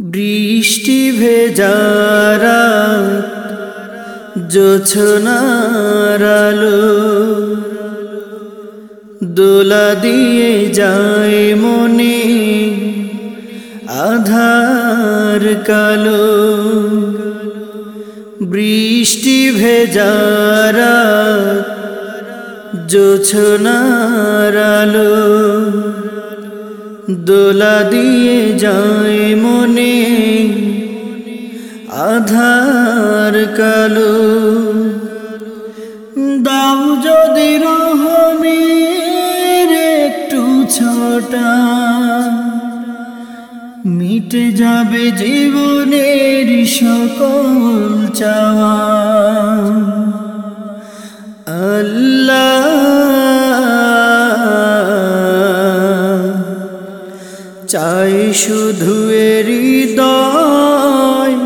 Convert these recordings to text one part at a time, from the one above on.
বৃষ্টি ভেজারা জোছনার আলো। দোলা দিয়ে যায় মনে আধার কালো। বৃষ্টি ভেজারা জোছনার আলো। দোলা দিয়ে যায় মনে, আধার কালো। দাও যদি রহমের একটু ছোটা, মিটে যাবে জীবনের সকল চাওয়া। চাই শুধু হৃদয়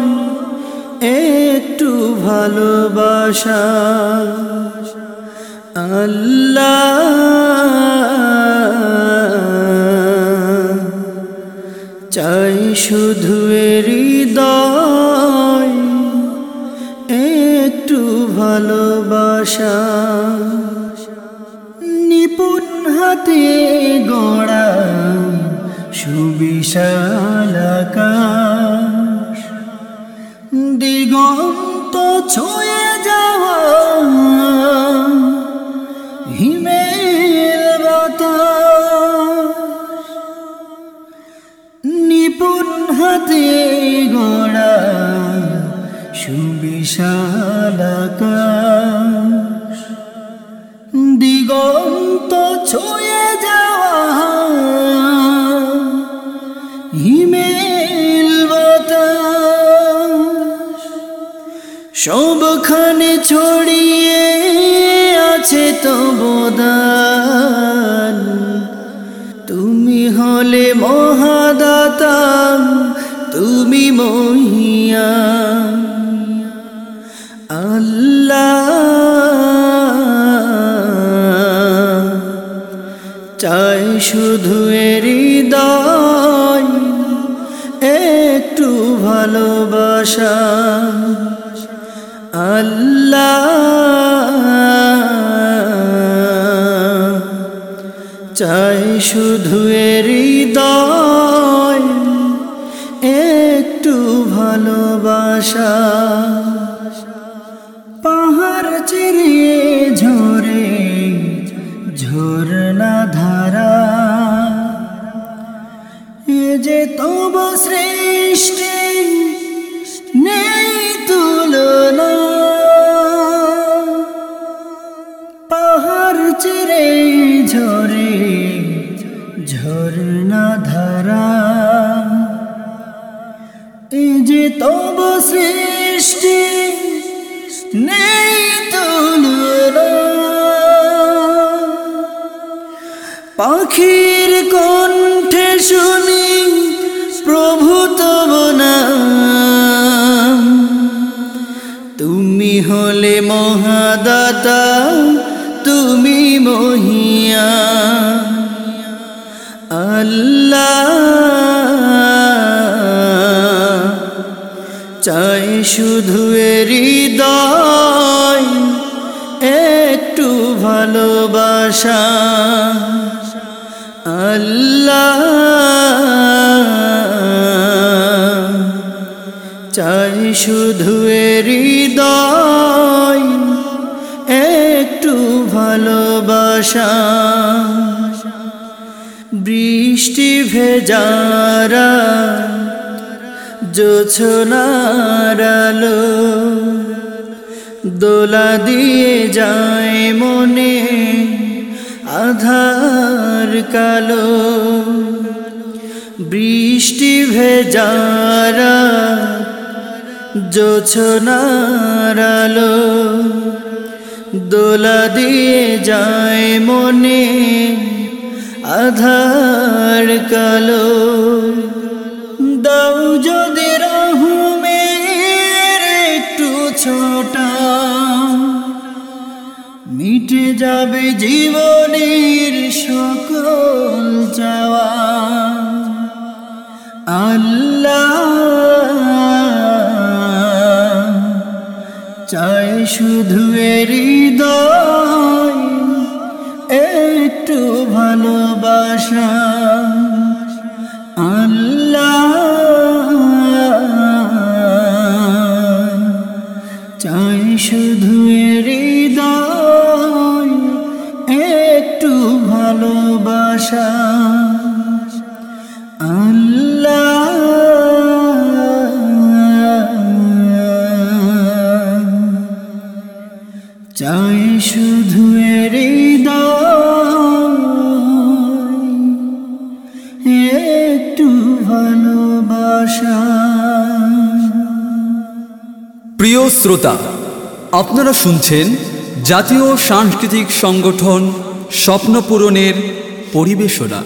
একটু ভালোবাসা। আল্লাহ চাই শুধু হৃদয় একটু ভালোবাসা। নিপুণ হাতে গড়া সুবিশাল দিগন্ত ছুঁয়ে যাওয়া হিমেল নিপুণ হাতে গড়া সুবিশালাকাশ। দিগন্ত ছুঁয়ে যাওয়া সবখানে ছড়িয়ে আছে তো বোদান তুমি হলে মহাদাতা তুমি মহিয়া। আল্লাহ চাই শুধু হৃদয়, একটু ভালোবাসা। আল্লাহ। চাই শুধু হৃদয় একটু ভালোবাসা। ঝরে ঝরনা ধারা। এ যে তব সৃষ্টি নেই পাখির কণ্ঠে শুনি প্রভু তব নাম। তুমি হলে মহাদাতা তুমি মহিয়া। আল্লাহ চাই শুধু হৃদয় একটু ভালোবাসা। আল্লাহ চাই শুধু হৃদয় ভালোবাসা। বৃষ্টি ভেজারা জোছনার আলো। দোলা দিয়ে যায় মনে আধার কালো। বৃষ্টি ভেজারা জোছনার আলো। দোলা দিয়ে যায় মনে, আধার কালো। দাও যদি রহুমের একটু ছোটা, মিটে যাবে জীবনের সকল চাওয়া। আল্লাহ চাই শুধু হৃদয় একটু ভালোবাসা। আল্লাহ চাই শুধু হৃদয় একটু ভালোবাসা। আল্লাহ একটু প্রিয় শ্রোতা আপনারা শুনছেন জাতীয় সাংস্কৃতিক সংগঠন স্বপ্নপূরণের পরিবেশনা।